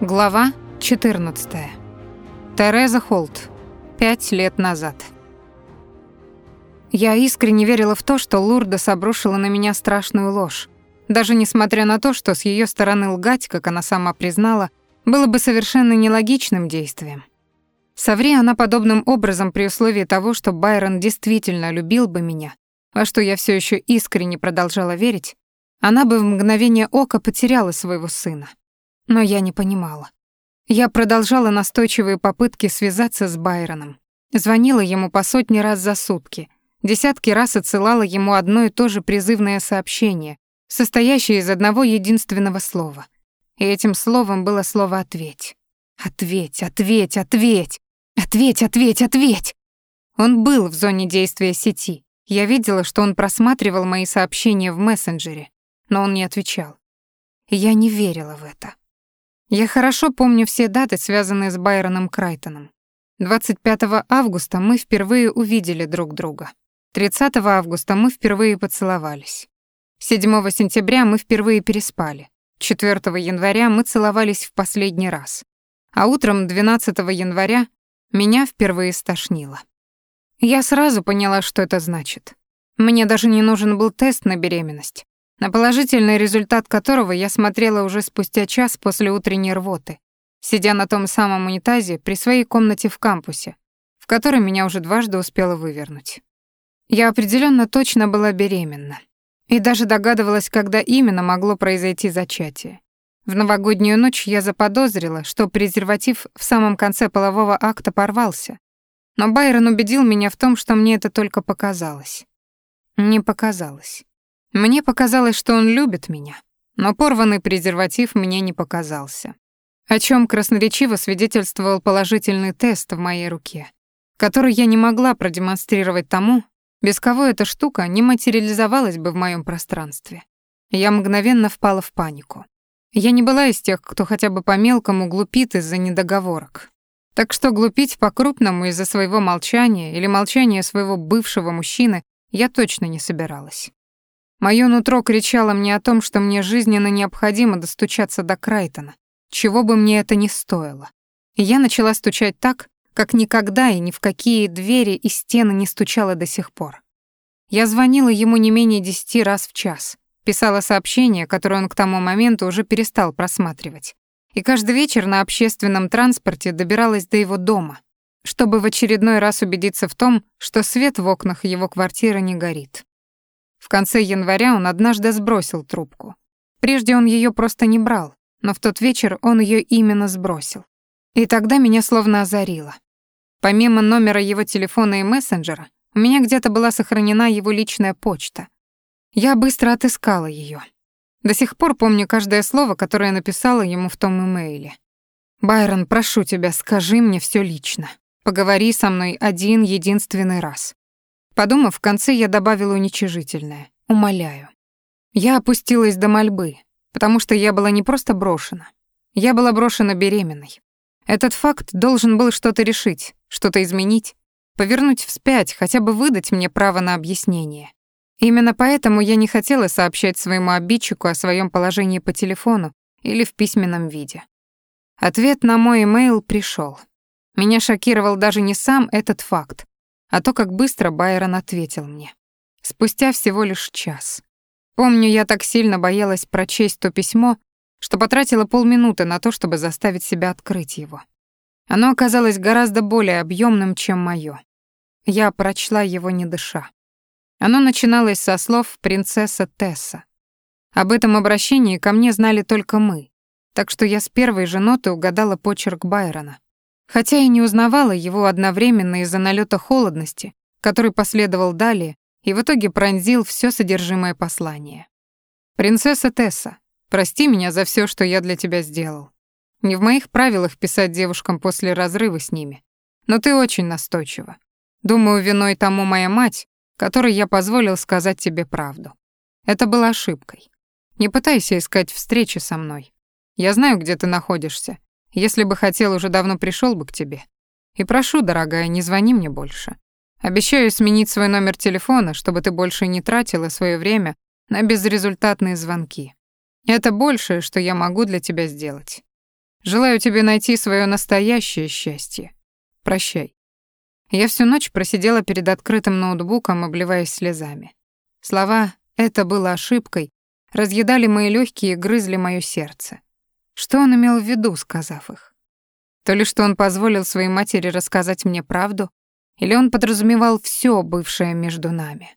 Глава 14. Тереза Холт. Пять лет назад. Я искренне верила в то, что Лурдес обрушила на меня страшную ложь. Даже несмотря на то, что с ее стороны лгать, как она сама признала, было бы совершенно нелогичным действием. Соври она подобным образом при условии того, что Байрон действительно любил бы меня, во что я все еще искренне продолжала верить, она бы в мгновение ока потеряла своего сына. Но я не понимала. Я продолжала настойчивые попытки связаться с Байроном. Звонила ему по сотни раз за сутки. Десятки раз отсылала ему одно и то же призывное сообщение, состоящее из одного единственного слова. И этим словом было слово «ответь». «Ответь, ответь, ответь! Ответь, ответь, ответь!» Он был в зоне действия сети. Я видела, что он просматривал мои сообщения в мессенджере, но он не отвечал. Я не верила в это. Я хорошо помню все даты, связанные с Байроном Крайтоном. 25 августа мы впервые увидели друг друга. 30 августа мы впервые поцеловались. 7 сентября мы впервые переспали. 4 января мы целовались в последний раз. А утром 12 января меня впервые стошнило. Я сразу поняла, что это значит. Мне даже не нужен был тест на беременность на положительный результат которого я смотрела уже спустя час после утренней рвоты, сидя на том самом унитазе при своей комнате в кампусе, в которой меня уже дважды успела вывернуть. Я определенно точно была беременна и даже догадывалась, когда именно могло произойти зачатие. В новогоднюю ночь я заподозрила, что презерватив в самом конце полового акта порвался, но Байрон убедил меня в том, что мне это только показалось. Не показалось. Мне показалось, что он любит меня, но порванный презерватив мне не показался. О чем красноречиво свидетельствовал положительный тест в моей руке, который я не могла продемонстрировать тому, без кого эта штука не материализовалась бы в моем пространстве. Я мгновенно впала в панику. Я не была из тех, кто хотя бы по-мелкому глупит из-за недоговорок. Так что глупить по-крупному из-за своего молчания или молчания своего бывшего мужчины я точно не собиралась. Моё нутро кричало мне о том, что мне жизненно необходимо достучаться до Крайтона, чего бы мне это ни стоило. И я начала стучать так, как никогда и ни в какие двери и стены не стучала до сих пор. Я звонила ему не менее десяти раз в час, писала сообщения, которые он к тому моменту уже перестал просматривать. И каждый вечер на общественном транспорте добиралась до его дома, чтобы в очередной раз убедиться в том, что свет в окнах его квартиры не горит. В конце января он однажды сбросил трубку. Прежде он ее просто не брал, но в тот вечер он ее именно сбросил. И тогда меня словно озарило. Помимо номера его телефона и мессенджера, у меня где-то была сохранена его личная почта. Я быстро отыскала ее. До сих пор помню каждое слово, которое написала ему в том имейле. «Байрон, прошу тебя, скажи мне все лично. Поговори со мной один единственный раз. Подумав, в конце я добавила уничижительное. «Умоляю». Я опустилась до мольбы, потому что я была не просто брошена. Я была брошена беременной. Этот факт должен был что-то решить, что-то изменить, повернуть вспять, хотя бы выдать мне право на объяснение. Именно поэтому я не хотела сообщать своему обидчику о своем положении по телефону или в письменном виде. Ответ на мой имейл пришел. Меня шокировал даже не сам этот факт, а то, как быстро Байрон ответил мне. Спустя всего лишь час. Помню, я так сильно боялась прочесть то письмо, что потратила полминуты на то, чтобы заставить себя открыть его. Оно оказалось гораздо более объемным, чем моё. Я прочла его не дыша. Оно начиналось со слов «принцесса Тесса». Об этом обращении ко мне знали только мы, так что я с первой же ноты угадала почерк Байрона хотя и не узнавала его одновременно из-за налета холодности, который последовал далее и в итоге пронзил все содержимое послания. «Принцесса Тесса, прости меня за все, что я для тебя сделал. Не в моих правилах писать девушкам после разрыва с ними, но ты очень настойчива. Думаю, виной тому моя мать, которой я позволил сказать тебе правду. Это было ошибкой. Не пытайся искать встречи со мной. Я знаю, где ты находишься, если бы хотел, уже давно пришел бы к тебе. И прошу, дорогая, не звони мне больше. Обещаю сменить свой номер телефона, чтобы ты больше не тратила свое время на безрезультатные звонки. Это большее, что я могу для тебя сделать. Желаю тебе найти свое настоящее счастье. Прощай. Я всю ночь просидела перед открытым ноутбуком, обливаясь слезами. Слова «это было ошибкой» разъедали мои легкие и грызли моё сердце. Что он имел в виду, сказав их? То ли что он позволил своей матери рассказать мне правду, или он подразумевал все бывшее между нами.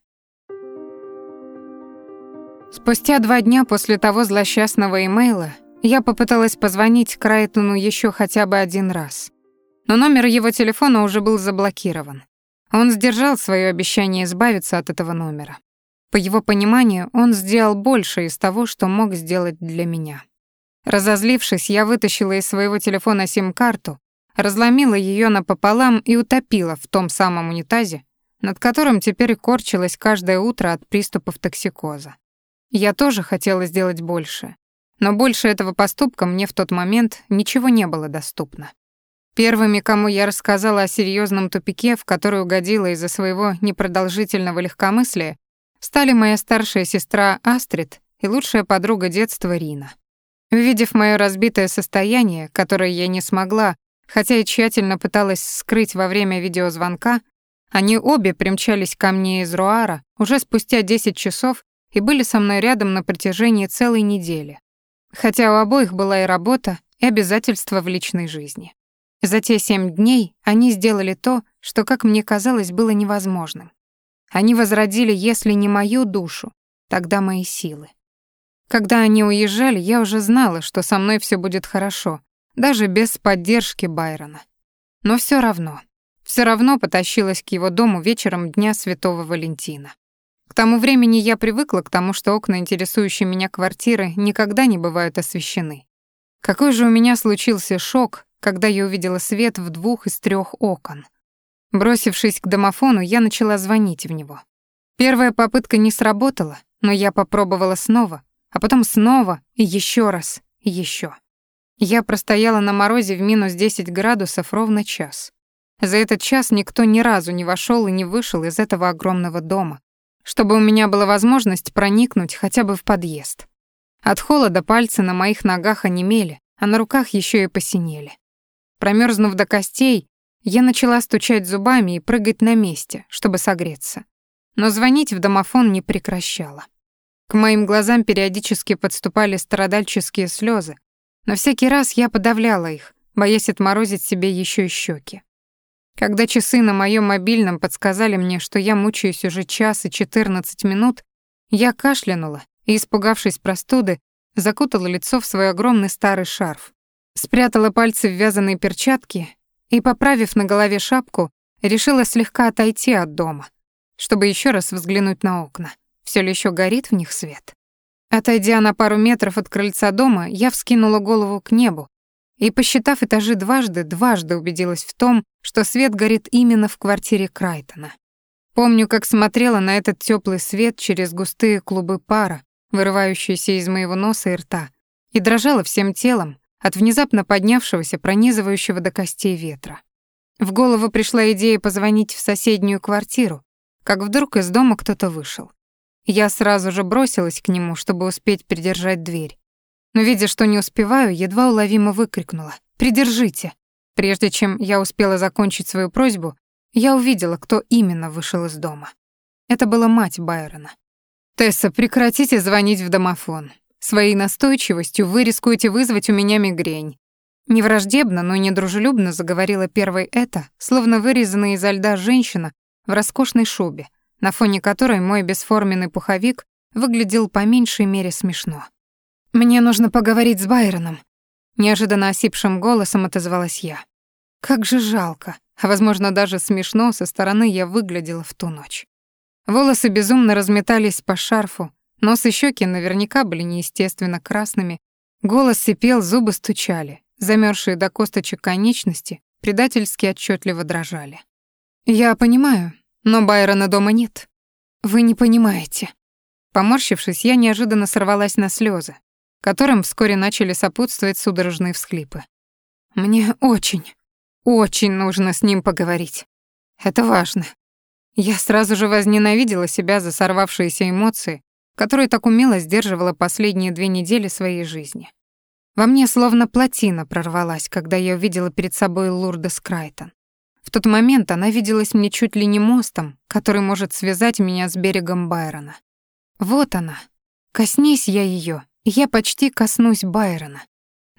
Спустя два дня после того злосчастного имейла я попыталась позвонить Крайтону еще хотя бы один раз. Но номер его телефона уже был заблокирован. Он сдержал свое обещание избавиться от этого номера. По его пониманию, он сделал больше из того, что мог сделать для меня. Разозлившись, я вытащила из своего телефона сим-карту, разломила ее напополам и утопила в том самом унитазе, над которым теперь корчилась каждое утро от приступов токсикоза. Я тоже хотела сделать больше, но больше этого поступка мне в тот момент ничего не было доступно. Первыми, кому я рассказала о серьезном тупике, в который угодила из-за своего непродолжительного легкомыслия, стали моя старшая сестра Астрид и лучшая подруга детства Рина. Увидев моё разбитое состояние, которое я не смогла, хотя и тщательно пыталась скрыть во время видеозвонка, они обе примчались ко мне из Руара уже спустя 10 часов и были со мной рядом на протяжении целой недели. Хотя у обоих была и работа, и обязательства в личной жизни. За те семь дней они сделали то, что, как мне казалось, было невозможным. Они возродили, если не мою душу, тогда мои силы. Когда они уезжали, я уже знала, что со мной все будет хорошо, даже без поддержки Байрона. Но все равно, все равно потащилась к его дому вечером Дня Святого Валентина. К тому времени я привыкла к тому, что окна, интересующие меня квартиры, никогда не бывают освещены. Какой же у меня случился шок, когда я увидела свет в двух из трех окон. Бросившись к домофону, я начала звонить в него. Первая попытка не сработала, но я попробовала снова, а потом снова и еще раз, и еще. Я простояла на морозе в минус 10 градусов ровно час. За этот час никто ни разу не вошел и не вышел из этого огромного дома, чтобы у меня была возможность проникнуть хотя бы в подъезд. От холода пальцы на моих ногах онемели, а на руках еще и посинели. Промерзнув до костей, я начала стучать зубами и прыгать на месте, чтобы согреться. Но звонить в домофон не прекращала. К моим глазам периодически подступали страдальческие слезы, но всякий раз я подавляла их, боясь отморозить себе еще и щеки. Когда часы на моем мобильном подсказали мне, что я мучаюсь уже час и 14 минут, я кашлянула и, испугавшись простуды, закутала лицо в свой огромный старый шарф, спрятала пальцы в вязаные перчатки и, поправив на голове шапку, решила слегка отойти от дома, чтобы еще раз взглянуть на окна. Все ли еще горит в них свет? Отойдя на пару метров от крыльца дома, я вскинула голову к небу и, посчитав этажи дважды, дважды убедилась в том, что свет горит именно в квартире Крайтона. Помню, как смотрела на этот теплый свет через густые клубы пара, вырывающиеся из моего носа и рта, и дрожала всем телом от внезапно поднявшегося, пронизывающего до костей ветра. В голову пришла идея позвонить в соседнюю квартиру, как вдруг из дома кто-то вышел. Я сразу же бросилась к нему, чтобы успеть придержать дверь. Но, видя, что не успеваю, едва уловимо выкрикнула «Придержите!». Прежде чем я успела закончить свою просьбу, я увидела, кто именно вышел из дома. Это была мать Байрона. «Тесса, прекратите звонить в домофон. Своей настойчивостью вы рискуете вызвать у меня мигрень». Невраждебно, но недружелюбно заговорила первой это, словно вырезанная изо льда женщина в роскошной шубе, на фоне которой мой бесформенный пуховик выглядел по меньшей мере смешно. «Мне нужно поговорить с Байроном», — неожиданно осипшим голосом отозвалась я. Как же жалко, а возможно даже смешно со стороны я выглядела в ту ночь. Волосы безумно разметались по шарфу, нос и щеки наверняка были неестественно красными, голос сипел, зубы стучали, замерзшие до косточек конечности предательски отчетливо дрожали. «Я понимаю, но Байрона дома нет. Вы не понимаете. Поморщившись, я неожиданно сорвалась на слезы, которым вскоре начали сопутствовать судорожные всхлипы. Мне очень, очень нужно с ним поговорить. Это важно. Я сразу же возненавидела себя за сорвавшиеся эмоции, которые так умело сдерживала последние две недели своей жизни. Во мне словно плотина прорвалась, когда я увидела перед собой Лурдес Крайтон. В тот момент она виделась мне чуть ли не мостом, который может связать меня с берегом Байрона. Вот она. Коснись я ее, и я почти коснусь Байрона.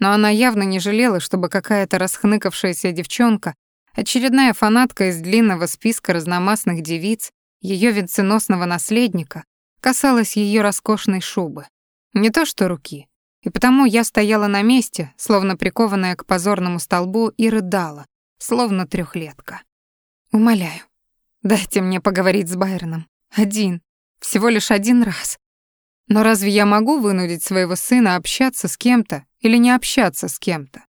Но она явно не жалела, чтобы какая-то расхныкавшаяся девчонка, очередная фанатка из длинного списка разномастных девиц, ее венценосного наследника, касалась ее роскошной шубы. Не то что руки. И потому я стояла на месте, словно прикованная к позорному столбу, и рыдала, словно трехлетка. Умоляю, дайте мне поговорить с Байроном. Один, всего лишь один раз. Но разве я могу вынудить своего сына общаться с кем-то или не общаться с кем-то?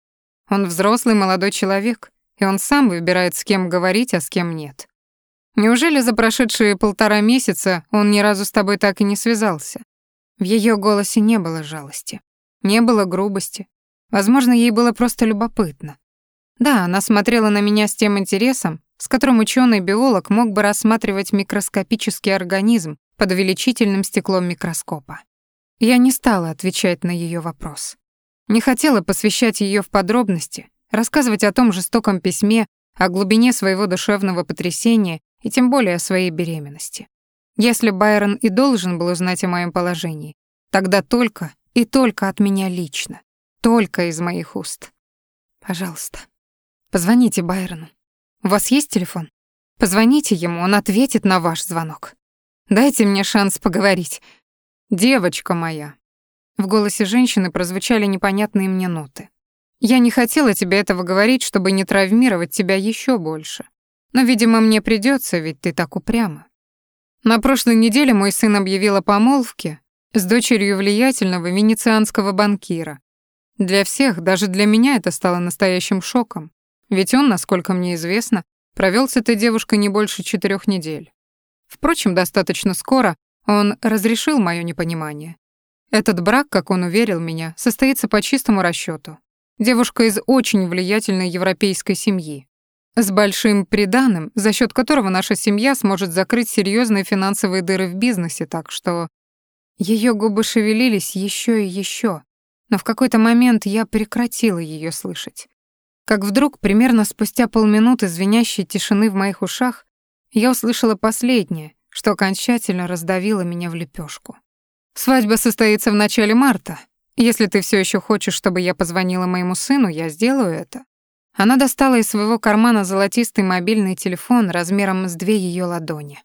Он взрослый молодой человек, и он сам выбирает, с кем говорить, а с кем нет. Неужели за прошедшие полтора месяца он ни разу с тобой так и не связался? В ее голосе не было жалости, не было грубости. Возможно, ей было просто любопытно. Да, она смотрела на меня с тем интересом, с которым ученый-биолог мог бы рассматривать микроскопический организм под увеличительным стеклом микроскопа. Я не стала отвечать на ее вопрос. Не хотела посвящать ее в подробности, рассказывать о том жестоком письме, о глубине своего душевного потрясения и тем более о своей беременности. Если Байрон и должен был узнать о моем положении, тогда только и только от меня лично, только из моих уст. Пожалуйста, Позвоните Байрону. У вас есть телефон? Позвоните ему, он ответит на ваш звонок. Дайте мне шанс поговорить. Девочка моя. В голосе женщины прозвучали непонятные мне ноты. Я не хотела тебе этого говорить, чтобы не травмировать тебя еще больше. Но, видимо, мне придется, ведь ты так упряма. На прошлой неделе мой сын объявил о помолвке с дочерью влиятельного венецианского банкира. Для всех, даже для меня это стало настоящим шоком. Ведь он, насколько мне известно, провел с этой девушкой не больше четырех недель. Впрочем, достаточно скоро он разрешил мое непонимание. Этот брак, как он уверил меня, состоится по чистому расчету. Девушка из очень влиятельной европейской семьи, с большим приданым, за счет которого наша семья сможет закрыть серьезные финансовые дыры в бизнесе, так что ее губы шевелились еще и еще, но в какой-то момент я прекратила ее слышать как вдруг, примерно спустя полминуты звенящей тишины в моих ушах, я услышала последнее, что окончательно раздавило меня в лепешку. «Свадьба состоится в начале марта. Если ты все еще хочешь, чтобы я позвонила моему сыну, я сделаю это». Она достала из своего кармана золотистый мобильный телефон размером с две ее ладони.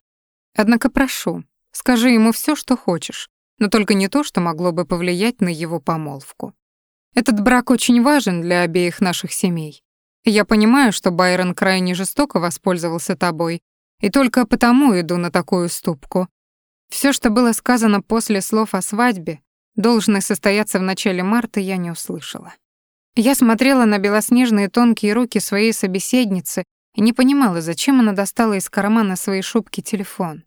«Однако прошу, скажи ему все, что хочешь, но только не то, что могло бы повлиять на его помолвку. Этот брак очень важен для обеих наших семей. Я понимаю, что Байрон крайне жестоко воспользовался тобой, и только потому иду на такую ступку. Все, что было сказано после слов о свадьбе, должны состояться в начале марта, я не услышала. Я смотрела на белоснежные тонкие руки своей собеседницы и не понимала, зачем она достала из кармана своей шубки телефон.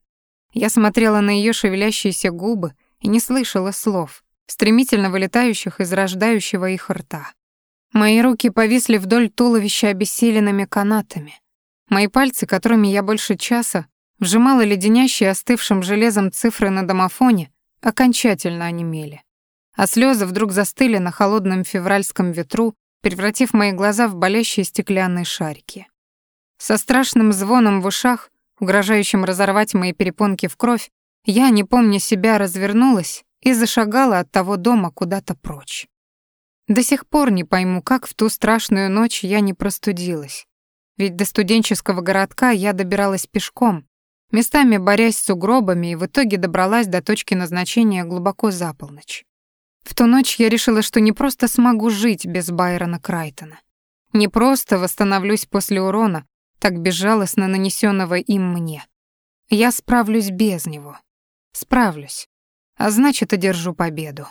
Я смотрела на ее шевелящиеся губы и не слышала слов, стремительно вылетающих из рождающего их рта. Мои руки повисли вдоль туловища обессиленными канатами. Мои пальцы, которыми я больше часа вжимала леденящие остывшим железом цифры на домофоне, окончательно онемели. А слезы вдруг застыли на холодном февральском ветру, превратив мои глаза в болящие стеклянные шарики. Со страшным звоном в ушах, угрожающим разорвать мои перепонки в кровь, я, не помня себя, развернулась и зашагала от того дома куда-то прочь. До сих пор не пойму, как в ту страшную ночь я не простудилась. Ведь до студенческого городка я добиралась пешком, местами борясь с сугробами, и в итоге добралась до точки назначения глубоко за полночь. В ту ночь я решила, что не просто смогу жить без Байрона Крайтона. Не просто восстановлюсь после урона, так безжалостно нанесенного им мне. Я справлюсь без него. Справлюсь а значит, одержу победу.